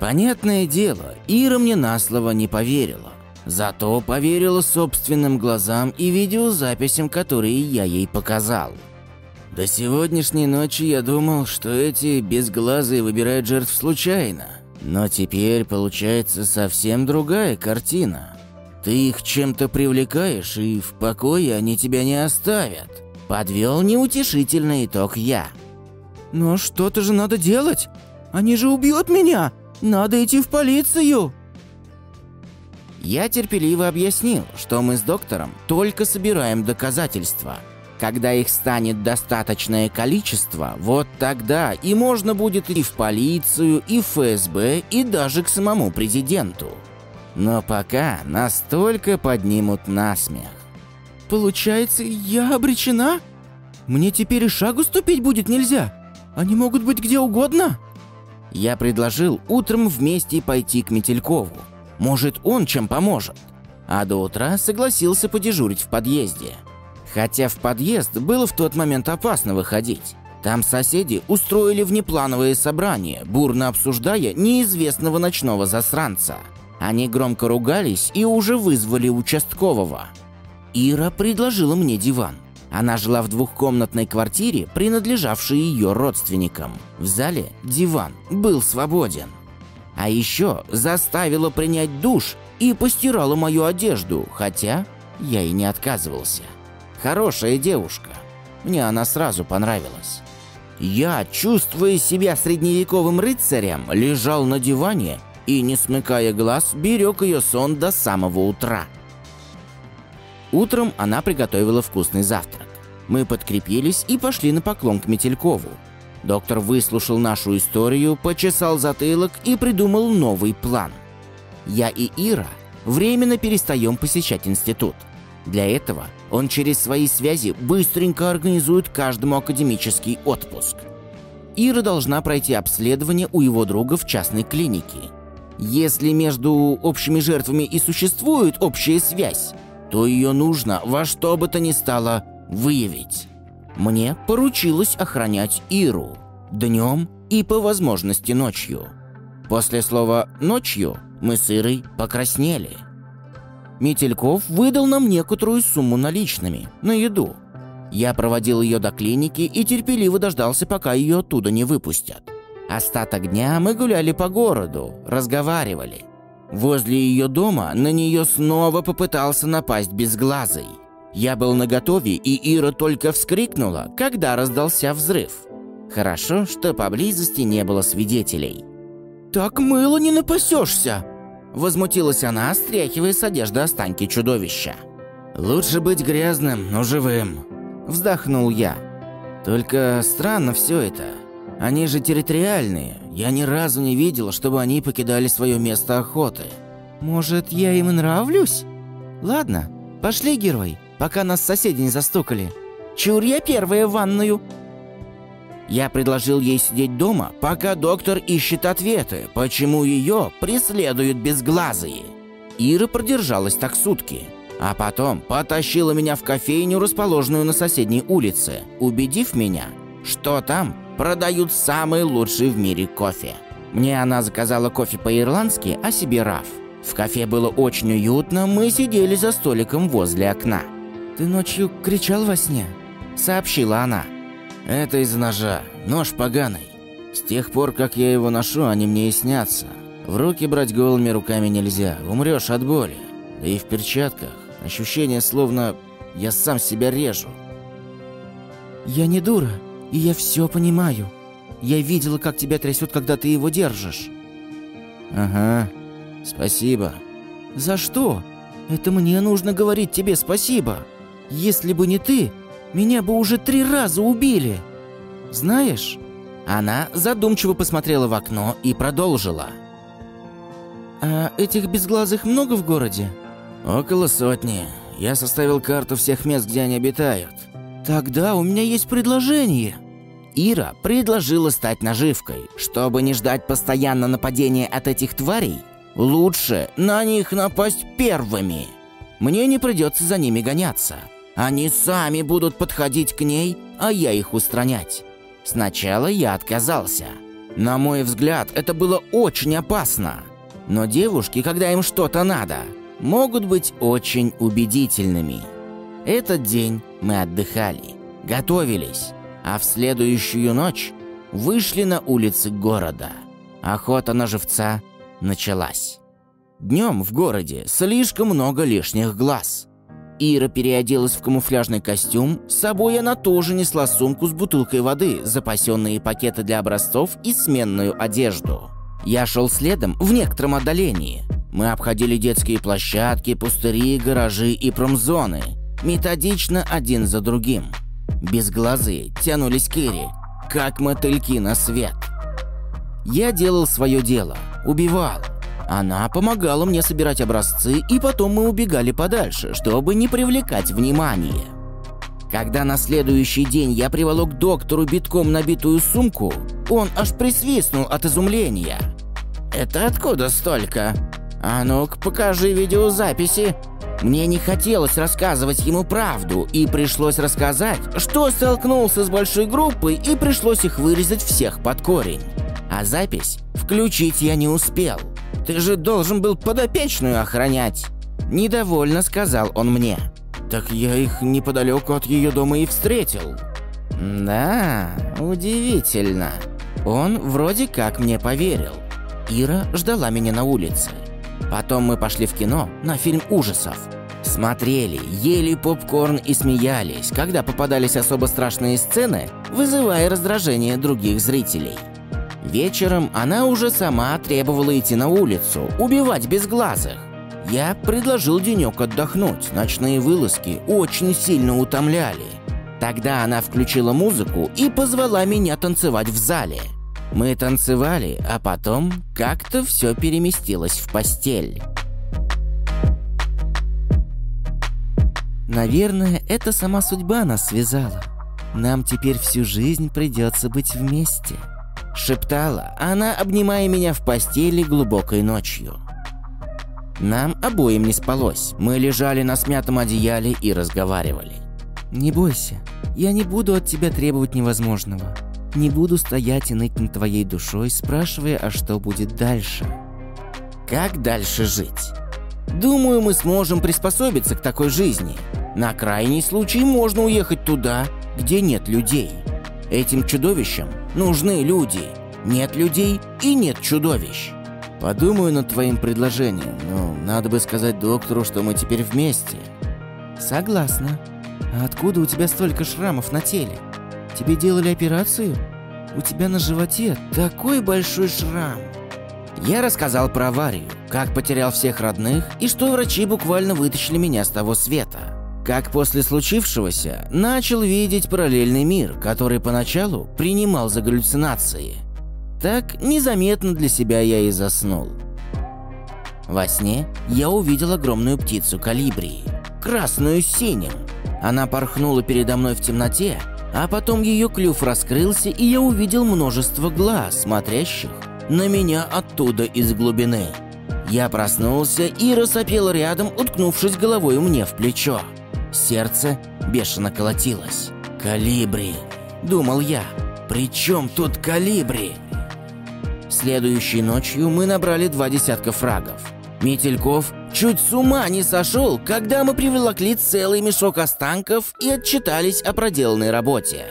Понятное дело, Ира мне на слово не поверила. Зато поверила собственным глазам и видеозаписям, которые я ей показал. До сегодняшней ночи я думал, что эти безглазые выбирают жертв случайно. Но теперь получается совсем другая картина. Ты их чем-то привлекаешь, и в покое они тебя не оставят. Подвел неутешительный итог я. Но что-то же надо делать. Они же убьют меня. Надо идти в полицию. Я терпеливо объяснил, что мы с доктором только собираем доказательства. Когда их станет достаточное количество, вот тогда и можно будет и в полицию, и в ФСБ, и даже к самому президенту. Но пока настолько поднимут насмех. Получается, я обречена? Мне теперь и шагу ступить будет нельзя. Они могут быть где угодно. Я предложил утром вместе пойти к Метелькову. Может, он чем поможет. А до утра согласился подежурить в подъезде. Хотя в подъезд было в тот момент опасно выходить. Там соседи устроили внеплановые собрания, бурно обсуждая неизвестного ночного засранца. Они громко ругались и уже вызвали участкового. Ира предложила мне диван. Она жила в двухкомнатной квартире, принадлежавшей ее родственникам. В зале диван был свободен. А еще заставила принять душ и постирала мою одежду, хотя я и не отказывался. Хорошая девушка. Мне она сразу понравилась. Я, чувствуя себя средневековым рыцарем, лежал на диване и, не смыкая глаз, берег ее сон до самого утра. Утром она приготовила вкусный завтрак. Мы подкрепились и пошли на поклон к Метелькову. Доктор выслушал нашу историю, почесал затылок и придумал новый план. Я и Ира временно перестаем посещать институт. Для этого он через свои связи быстренько организует каждому академический отпуск. Ира должна пройти обследование у его друга в частной клинике. Если между общими жертвами и существует общая связь, то ее нужно во что бы то ни стало выявить. Мне поручилось охранять Иру днем и по возможности ночью. После слова «ночью» мы с Ирой покраснели. Метельков выдал нам некоторую сумму наличными на еду. Я проводил ее до клиники и терпеливо дождался, пока ее оттуда не выпустят. Остаток дня мы гуляли по городу, разговаривали. Возле ее дома на нее снова попытался напасть безглазый. Я был наготове, и Ира только вскрикнула, когда раздался взрыв. Хорошо, что поблизости не было свидетелей. «Так мыло не напасешься!» Возмутилась она, стряхивая с одежды останки чудовища. «Лучше быть грязным, но живым», – вздохнул я. «Только странно все это. Они же территориальные. Я ни разу не видел, чтобы они покидали свое место охоты». «Может, я им нравлюсь? Ладно, пошли, герой, пока нас соседи не застукали. Чур я первая в ванную!» Я предложил ей сидеть дома, пока доктор ищет ответы, почему ее преследуют безглазые. Ира продержалась так сутки, а потом потащила меня в кофейню, расположенную на соседней улице, убедив меня, что там продают самый лучший в мире кофе. Мне она заказала кофе по-ирландски, а себе раф. В кафе было очень уютно, мы сидели за столиком возле окна. «Ты ночью кричал во сне?» – сообщила она. «Это из ножа. Нож поганый. С тех пор, как я его ношу, они мне и снятся. В руки брать голыми руками нельзя. Умрешь от боли. Да и в перчатках. Ощущение, словно я сам себя режу». «Я не дура, и я все понимаю. Я видела, как тебя трясет, когда ты его держишь». «Ага. Спасибо». «За что? Это мне нужно говорить тебе спасибо». Если бы не ты, меня бы уже три раза убили. Знаешь?» Она задумчиво посмотрела в окно и продолжила. «А этих безглазых много в городе?» «Около сотни. Я составил карту всех мест, где они обитают». «Тогда у меня есть предложение». Ира предложила стать наживкой. Чтобы не ждать постоянно нападения от этих тварей, лучше на них напасть первыми. Мне не придется за ними гоняться. Они сами будут подходить к ней, а я их устранять. Сначала я отказался. На мой взгляд, это было очень опасно. Но девушки, когда им что-то надо, могут быть очень убедительными. Этот день мы отдыхали, готовились, а в следующую ночь вышли на улицы города. Охота на живца началась. Днем в городе слишком много лишних глаз. Ира переоделась в камуфляжный костюм, с собой она тоже несла сумку с бутылкой воды, запасенные пакеты для образцов и сменную одежду. Я шел следом в некотором отдалении. Мы обходили детские площадки, пустыри, гаражи и промзоны, методично один за другим. Безглазые тянулись к как мотыльки на свет. Я делал свое дело, убивал, она помогала мне собирать образцы, и потом мы убегали подальше, чтобы не привлекать внимание. Когда на следующий день я приволок доктору битком набитую сумку, он аж присвистнул от изумления. «Это откуда столько? А ну-ка, покажи видеозаписи». Мне не хотелось рассказывать ему правду, и пришлось рассказать, что столкнулся с большой группой, и пришлось их вырезать всех под корень. А запись включить я не успел. Ты же должен был подопечную охранять!» Недовольно сказал он мне. «Так я их неподалеку от ее дома и встретил». «Да, удивительно. Он вроде как мне поверил. Ира ждала меня на улице. Потом мы пошли в кино на фильм ужасов. Смотрели, ели попкорн и смеялись, когда попадались особо страшные сцены, вызывая раздражение других зрителей. Вечером она уже сама требовала идти на улицу, убивать безглазых. Я предложил денек отдохнуть, ночные вылазки очень сильно утомляли. Тогда она включила музыку и позвала меня танцевать в зале. Мы танцевали, а потом как-то все переместилось в постель. Наверное, это сама судьба нас связала. Нам теперь всю жизнь придется быть вместе шептала она, обнимая меня в постели глубокой ночью. Нам обоим не спалось. Мы лежали на смятом одеяле и разговаривали. «Не бойся, я не буду от тебя требовать невозможного. Не буду стоять и ныть над твоей душой, спрашивая, а что будет дальше». «Как дальше жить?» «Думаю, мы сможем приспособиться к такой жизни. На крайний случай можно уехать туда, где нет людей. Этим чудовищам нужны люди. Нет людей и нет чудовищ. Подумаю над твоим предложением, но надо бы сказать доктору, что мы теперь вместе. Согласна. А откуда у тебя столько шрамов на теле? Тебе делали операцию? У тебя на животе такой большой шрам. Я рассказал про аварию, как потерял всех родных и что врачи буквально вытащили меня с того света как после случившегося начал видеть параллельный мир, который поначалу принимал за галлюцинации. Так незаметно для себя я и заснул. Во сне я увидел огромную птицу калибрии, красную с синим. Она порхнула передо мной в темноте, а потом ее клюв раскрылся, и я увидел множество глаз, смотрящих на меня оттуда из глубины. Я проснулся и рассопел рядом, уткнувшись головой мне в плечо. Сердце бешено колотилось. «Калибри!» – думал я. «При чем тут калибри?» Следующей ночью мы набрали два десятка фрагов. Метельков чуть с ума не сошел, когда мы приволокли целый мешок останков и отчитались о проделанной работе.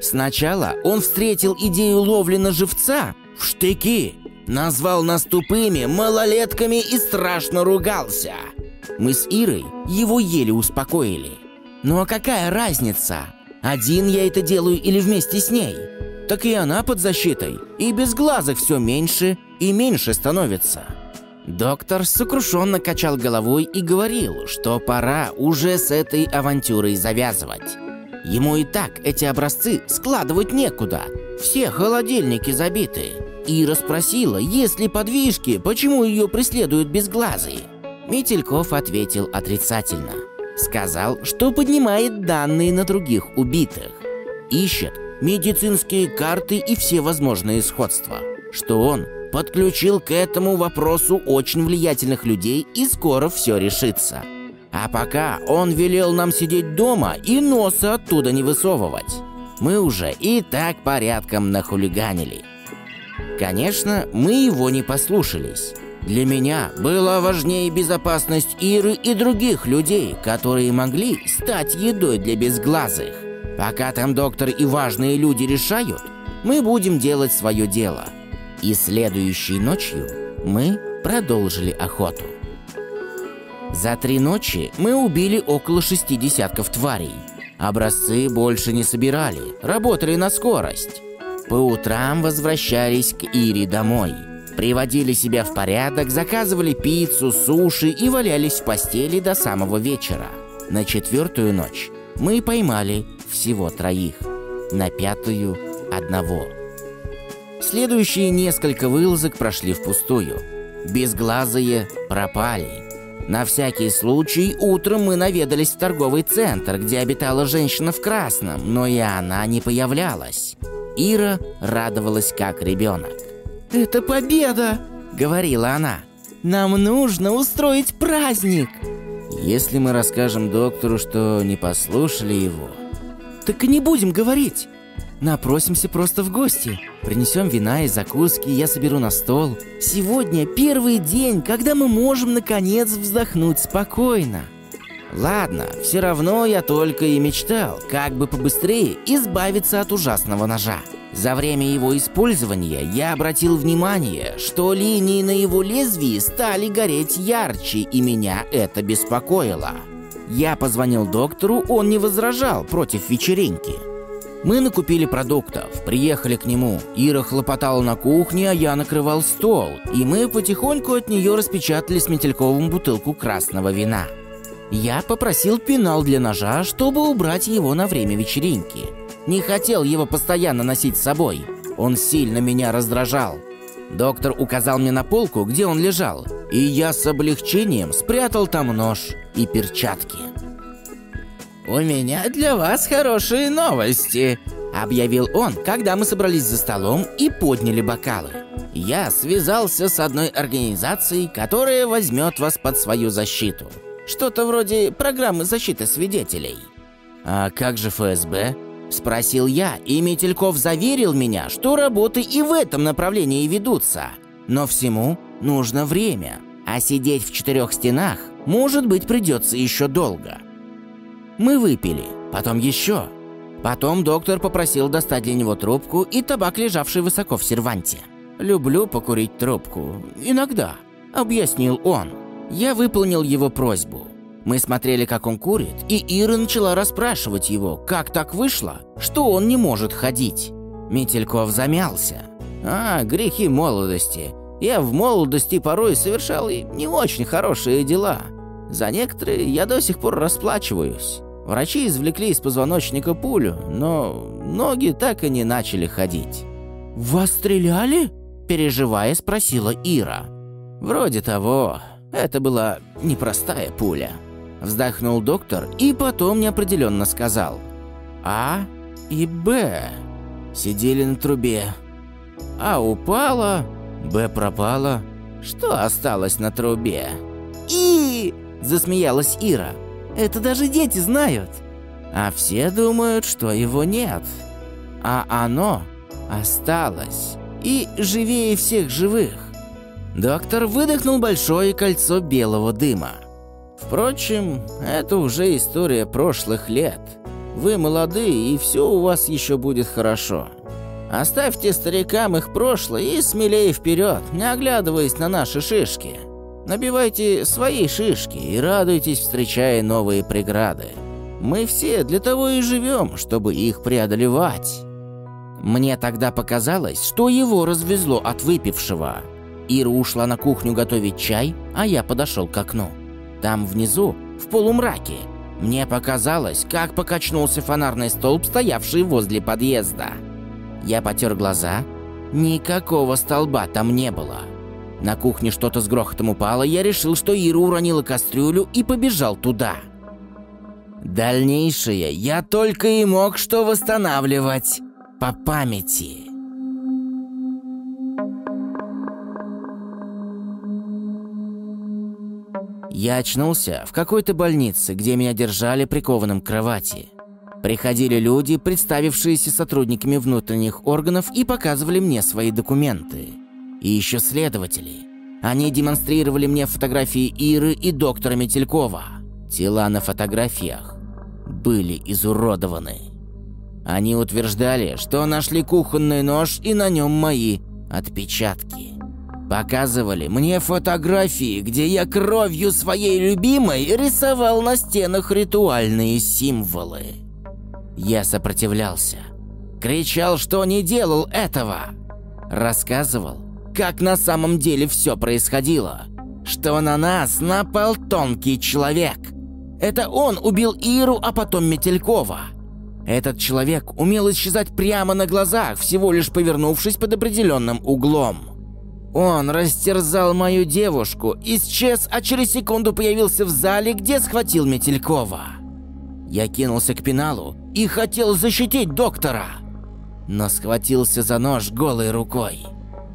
Сначала он встретил идею ловли на живца в штыки, назвал нас тупыми, малолетками и страшно ругался – мы с Ирой его еле успокоили. Ну а какая разница? Один я это делаю или вместе с ней? Так и она под защитой, и без глаза все меньше и меньше становится. Доктор сокрушенно качал головой и говорил, что пора уже с этой авантюрой завязывать. Ему и так эти образцы складывать некуда. Все холодильники забиты. Ира спросила, есть ли подвижки, почему ее преследуют безглазые. Метельков ответил отрицательно. Сказал, что поднимает данные на других убитых. Ищет медицинские карты и все возможные сходства. Что он подключил к этому вопросу очень влиятельных людей и скоро все решится. А пока он велел нам сидеть дома и носа оттуда не высовывать. Мы уже и так порядком нахулиганили. Конечно, мы его не послушались. Для меня была важнее безопасность Иры и других людей, которые могли стать едой для безглазых. Пока там доктор и важные люди решают, мы будем делать свое дело. И следующей ночью мы продолжили охоту. За три ночи мы убили около шести десятков тварей. Образцы больше не собирали, работали на скорость. По утрам возвращались к Ире домой – Приводили себя в порядок, заказывали пиццу, суши и валялись в постели до самого вечера. На четвертую ночь мы поймали всего троих, на пятую – одного. Следующие несколько вылазок прошли впустую. Безглазые пропали. На всякий случай утром мы наведались в торговый центр, где обитала женщина в красном, но и она не появлялась. Ира радовалась как ребенок. «Это победа!» — говорила она. «Нам нужно устроить праздник!» «Если мы расскажем доктору, что не послушали его...» «Так и не будем говорить!» Напросимся просто в гости. Принесем вина и закуски, я соберу на стол. Сегодня первый день, когда мы можем наконец вздохнуть спокойно. Ладно, все равно я только и мечтал, как бы побыстрее избавиться от ужасного ножа. За время его использования я обратил внимание, что линии на его лезвии стали гореть ярче, и меня это беспокоило. Я позвонил доктору, он не возражал против вечеринки. Мы накупили продуктов, приехали к нему. Ира хлопотала на кухне, а я накрывал стол, и мы потихоньку от нее распечатали с Метельковым бутылку красного вина. Я попросил пенал для ножа, чтобы убрать его на время вечеринки. Не хотел его постоянно носить с собой. Он сильно меня раздражал. Доктор указал мне на полку, где он лежал, и я с облегчением спрятал там нож и перчатки. «У меня для вас хорошие новости», — объявил он, когда мы собрались за столом и подняли бокалы. «Я связался с одной организацией, которая возьмет вас под свою защиту. Что-то вроде программы защиты свидетелей». «А как же ФСБ?» Спросил я, и Метельков заверил меня, что работы и в этом направлении ведутся. Но всему нужно время, а сидеть в четырех стенах, может быть, придется еще долго. Мы выпили, потом еще. Потом доктор попросил достать для него трубку и табак, лежавший высоко в серванте. «Люблю покурить трубку. Иногда», — объяснил он. Я выполнил его просьбу. Мы смотрели, как он курит, и Ира начала расспрашивать его, как так вышло, что он не может ходить. Метельков замялся. «А, грехи молодости. Я в молодости порой совершал и не очень хорошие дела. За некоторые я до сих пор расплачиваюсь. Врачи извлекли из позвоночника пулю, но ноги так и не начали ходить». «Вас стреляли?» – переживая, спросила Ира. «Вроде того. Это была непростая пуля». Вздохнул доктор и потом неопределенно сказал. А и Б сидели на трубе. А упала, Б пропала. Что осталось на трубе? И засмеялась Ира. Это даже дети знают. А все думают, что его нет. А оно осталось. И живее всех живых. Доктор выдохнул большое кольцо белого дыма. Впрочем, это уже история прошлых лет. Вы молоды, и все у вас еще будет хорошо. Оставьте старикам их прошлое и смелее вперед, не оглядываясь на наши шишки. Набивайте свои шишки и радуйтесь, встречая новые преграды. Мы все для того и живем, чтобы их преодолевать. Мне тогда показалось, что его развезло от выпившего. Ира ушла на кухню готовить чай, а я подошел к окну. Там внизу, в полумраке, мне показалось, как покачнулся фонарный столб, стоявший возле подъезда. Я потер глаза. Никакого столба там не было. На кухне что-то с грохотом упало, я решил, что Ира уронила кастрюлю и побежал туда. Дальнейшее я только и мог что восстанавливать по памяти. Я очнулся в какой-то больнице, где меня держали прикованным к кровати. Приходили люди, представившиеся сотрудниками внутренних органов и показывали мне свои документы. И еще следователи. Они демонстрировали мне фотографии Иры и доктора Метелькова. Тела на фотографиях были изуродованы. Они утверждали, что нашли кухонный нож и на нем мои отпечатки. Показывали мне фотографии, где я кровью своей любимой рисовал на стенах ритуальные символы. Я сопротивлялся. Кричал, что не делал этого. Рассказывал, как на самом деле все происходило. Что на нас напал тонкий человек. Это он убил Иру, а потом Метелькова. Этот человек умел исчезать прямо на глазах, всего лишь повернувшись под определенным углом. Он растерзал мою девушку, исчез, а через секунду появился в зале, где схватил Метелькова. Я кинулся к пеналу и хотел защитить доктора, но схватился за нож голой рукой.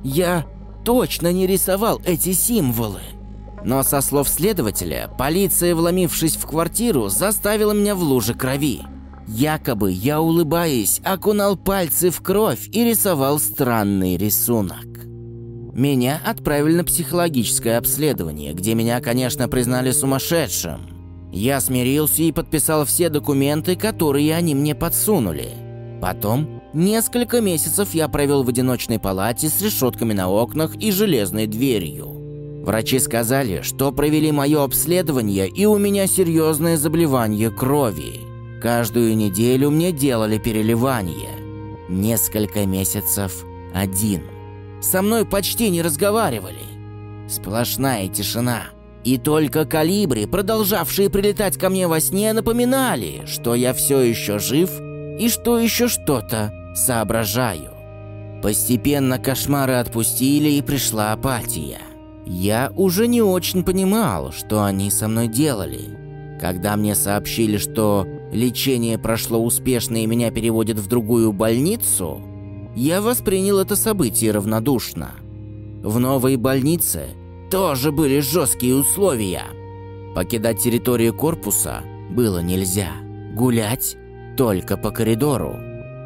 Я точно не рисовал эти символы. Но со слов следователя, полиция, вломившись в квартиру, заставила меня в луже крови. Якобы я, улыбаясь, окунал пальцы в кровь и рисовал странный рисунок. Меня отправили на психологическое обследование, где меня, конечно, признали сумасшедшим. Я смирился и подписал все документы, которые они мне подсунули. Потом несколько месяцев я провел в одиночной палате с решетками на окнах и железной дверью. Врачи сказали, что провели мое обследование и у меня серьезное заболевание крови. Каждую неделю мне делали переливание. Несколько месяцев один. Со мной почти не разговаривали. Сплошная тишина. И только калибри, продолжавшие прилетать ко мне во сне, напоминали, что я все еще жив и что еще что-то соображаю. Постепенно кошмары отпустили и пришла апатия. Я уже не очень понимал, что они со мной делали. Когда мне сообщили, что лечение прошло успешно и меня переводят в другую больницу, я воспринял это событие равнодушно. В новой больнице тоже были жесткие условия. Покидать территорию корпуса было нельзя. Гулять только по коридору.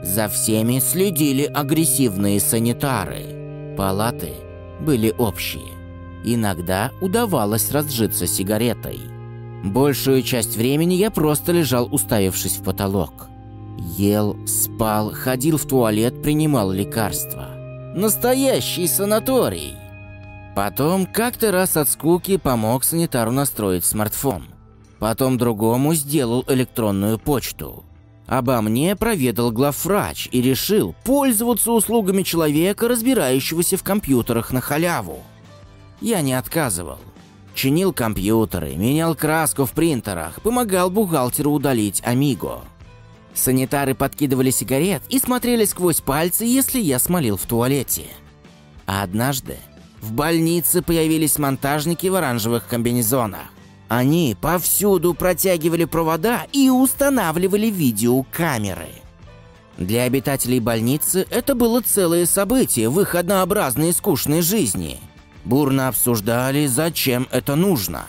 За всеми следили агрессивные санитары. Палаты были общие. Иногда удавалось разжиться сигаретой. Большую часть времени я просто лежал, уставившись в потолок. Ел, спал, ходил в туалет, принимал лекарства. Настоящий санаторий. Потом как-то раз от скуки помог санитару настроить смартфон. Потом другому сделал электронную почту. Обо мне проведал главврач и решил пользоваться услугами человека, разбирающегося в компьютерах на халяву. Я не отказывал. Чинил компьютеры, менял краску в принтерах, помогал бухгалтеру удалить Амиго. Санитары подкидывали сигарет и смотрели сквозь пальцы, если я смолил в туалете. А однажды в больнице появились монтажники в оранжевых комбинезонах. Они повсюду протягивали провода и устанавливали видеокамеры. Для обитателей больницы это было целое событие в их однообразной и скучной жизни. Бурно обсуждали, зачем это нужно.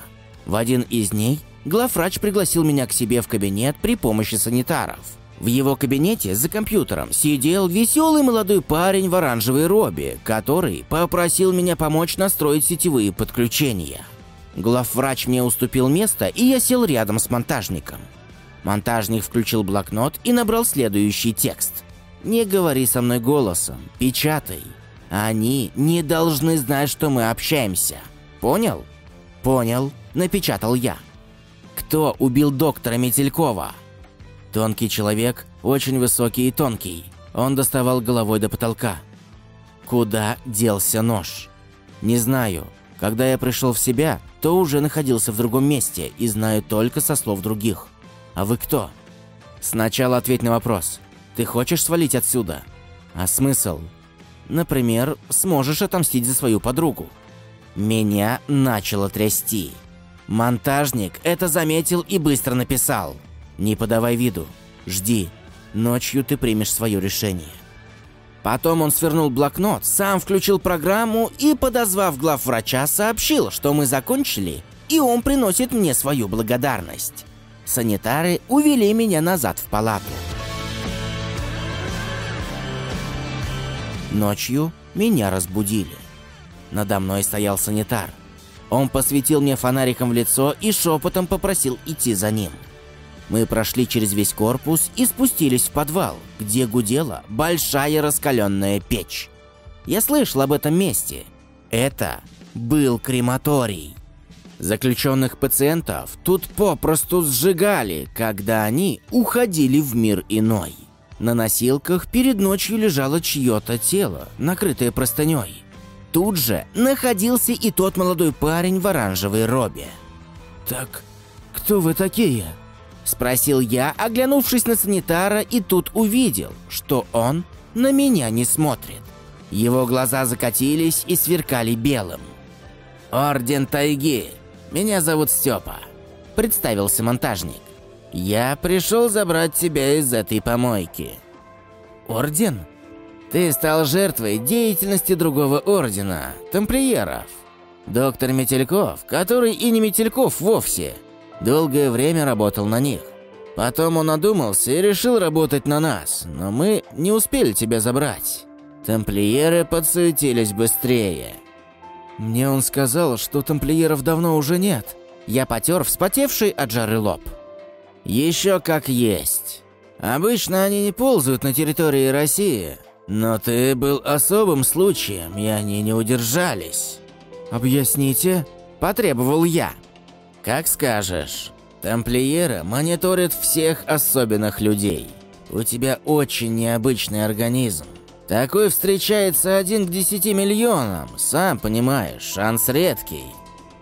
В один из дней главврач пригласил меня к себе в кабинет при помощи санитаров. В его кабинете за компьютером сидел веселый молодой парень в оранжевой робе, который попросил меня помочь настроить сетевые подключения. Главврач мне уступил место, и я сел рядом с монтажником. Монтажник включил блокнот и набрал следующий текст. «Не говори со мной голосом, печатай. Они не должны знать, что мы общаемся. Понял?» «Понял», — напечатал я. Кто убил доктора Метелькова? Тонкий человек, очень высокий и тонкий. Он доставал головой до потолка. Куда делся нож? Не знаю. Когда я пришел в себя, то уже находился в другом месте и знаю только со слов других. А вы кто? Сначала ответь на вопрос. Ты хочешь свалить отсюда? А смысл? Например, сможешь отомстить за свою подругу. Меня начало трясти. Монтажник это заметил и быстро написал. «Не подавай виду. Жди. Ночью ты примешь свое решение». Потом он свернул блокнот, сам включил программу и, подозвав главврача, сообщил, что мы закончили, и он приносит мне свою благодарность. Санитары увели меня назад в палату. Ночью меня разбудили. Надо мной стоял санитар. Он посветил мне фонариком в лицо и шепотом попросил идти за ним. Мы прошли через весь корпус и спустились в подвал, где гудела большая раскаленная печь. Я слышал об этом месте. Это был крематорий. Заключенных пациентов тут попросту сжигали, когда они уходили в мир иной. На носилках перед ночью лежало чье-то тело, накрытое простыней. Тут же находился и тот молодой парень в оранжевой робе. «Так, кто вы такие?» Спросил я, оглянувшись на санитара, и тут увидел, что он на меня не смотрит. Его глаза закатились и сверкали белым. «Орден Тайги. Меня зовут Степа», – представился монтажник. «Я пришел забрать тебя из этой помойки». «Орден?» «Ты стал жертвой деятельности другого ордена, тамплиеров. Доктор Метельков, который и не Метельков вовсе, долгое время работал на них. Потом он одумался и решил работать на нас, но мы не успели тебя забрать. Тамплиеры подсуетились быстрее. Мне он сказал, что тамплиеров давно уже нет. Я потер вспотевший от жары лоб. Еще как есть. Обычно они не ползают на территории России, но ты был особым случаем, и они не удержались. Объясните? Потребовал я. Как скажешь. Тамплиеры мониторят всех особенных людей. У тебя очень необычный организм. Такой встречается один к десяти миллионам, сам понимаешь, шанс редкий.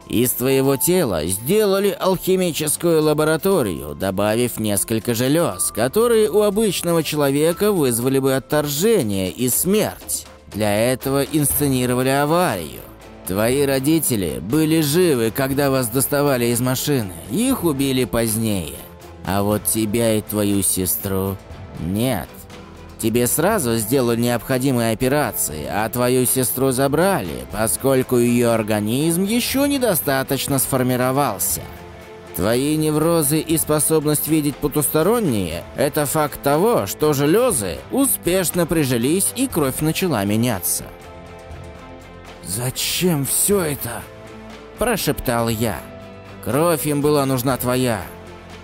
Из твоего тела сделали алхимическую лабораторию, добавив несколько желез, которые у обычного человека вызвали бы отторжение и смерть. Для этого инсценировали аварию. Твои родители были живы, когда вас доставали из машины, их убили позднее. А вот тебя и твою сестру нет. Тебе сразу сделали необходимые операции, а твою сестру забрали, поскольку ее организм еще недостаточно сформировался. Твои неврозы и способность видеть потусторонние – это факт того, что железы успешно прижились и кровь начала меняться. «Зачем все это?» – прошептал я. «Кровь им была нужна твоя,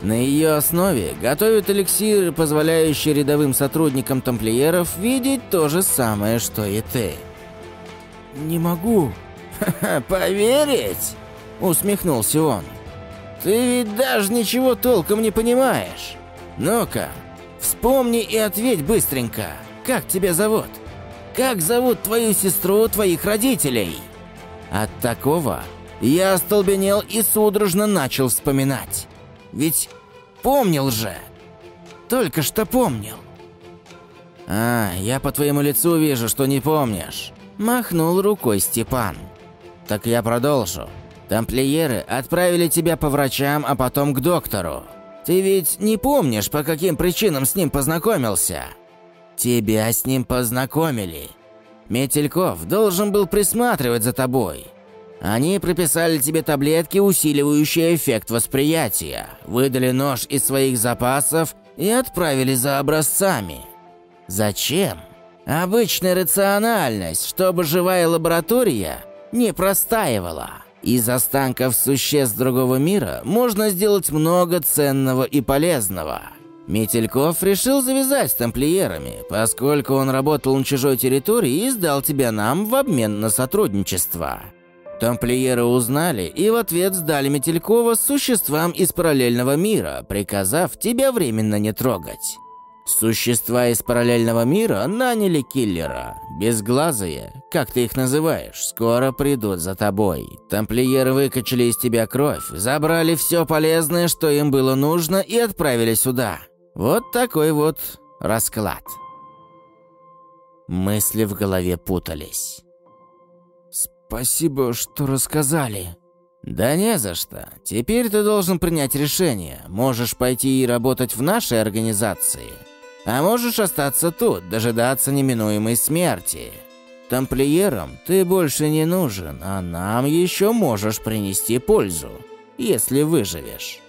на ее основе готовят эликсиры, позволяющие рядовым сотрудникам тамплиеров видеть то же самое, что и ты. «Не могу». «Поверить?» – усмехнулся он. «Ты ведь даже ничего толком не понимаешь. Ну-ка, вспомни и ответь быстренько, как тебя зовут? Как зовут твою сестру твоих родителей?» От такого я остолбенел и судорожно начал вспоминать. Ведь помнил же. Только что помнил. А, я по твоему лицу вижу, что не помнишь. Махнул рукой Степан. Так я продолжу. Тамплиеры отправили тебя по врачам, а потом к доктору. Ты ведь не помнишь, по каким причинам с ним познакомился? Тебя с ним познакомили. Метельков должен был присматривать за тобой. Они прописали тебе таблетки, усиливающие эффект восприятия, выдали нож из своих запасов и отправили за образцами. Зачем? Обычная рациональность, чтобы живая лаборатория не простаивала. Из останков существ другого мира можно сделать много ценного и полезного. Метельков решил завязать с тамплиерами, поскольку он работал на чужой территории и сдал тебя нам в обмен на сотрудничество. Тамплиеры узнали и в ответ сдали Метелькова существам из параллельного мира, приказав тебя временно не трогать. Существа из параллельного мира наняли киллера. Безглазые, как ты их называешь, скоро придут за тобой. Тамплиеры выкачали из тебя кровь, забрали все полезное, что им было нужно, и отправили сюда. Вот такой вот расклад. Мысли в голове путались. «Спасибо, что рассказали». «Да не за что. Теперь ты должен принять решение. Можешь пойти и работать в нашей организации, а можешь остаться тут, дожидаться неминуемой смерти. Тамплиерам ты больше не нужен, а нам еще можешь принести пользу, если выживешь».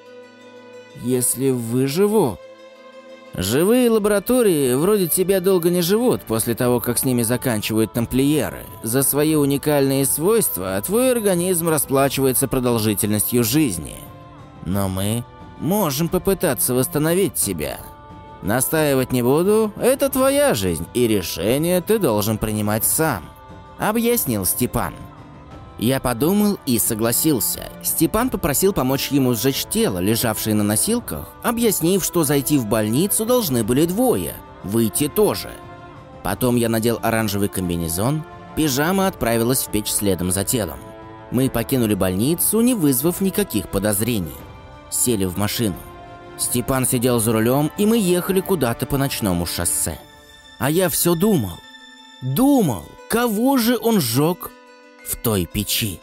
если выживу. Живые лаборатории вроде тебя долго не живут после того, как с ними заканчивают тамплиеры. За свои уникальные свойства твой организм расплачивается продолжительностью жизни. Но мы можем попытаться восстановить тебя. Настаивать не буду, это твоя жизнь, и решение ты должен принимать сам», — объяснил Степан. Я подумал и согласился. Степан попросил помочь ему сжечь тело, лежавшее на носилках, объяснив, что зайти в больницу должны были двое, выйти тоже. Потом я надел оранжевый комбинезон, пижама отправилась в печь следом за телом. Мы покинули больницу, не вызвав никаких подозрений. Сели в машину. Степан сидел за рулем, и мы ехали куда-то по ночному шоссе. А я все думал. Думал, кого же он сжег в той печи.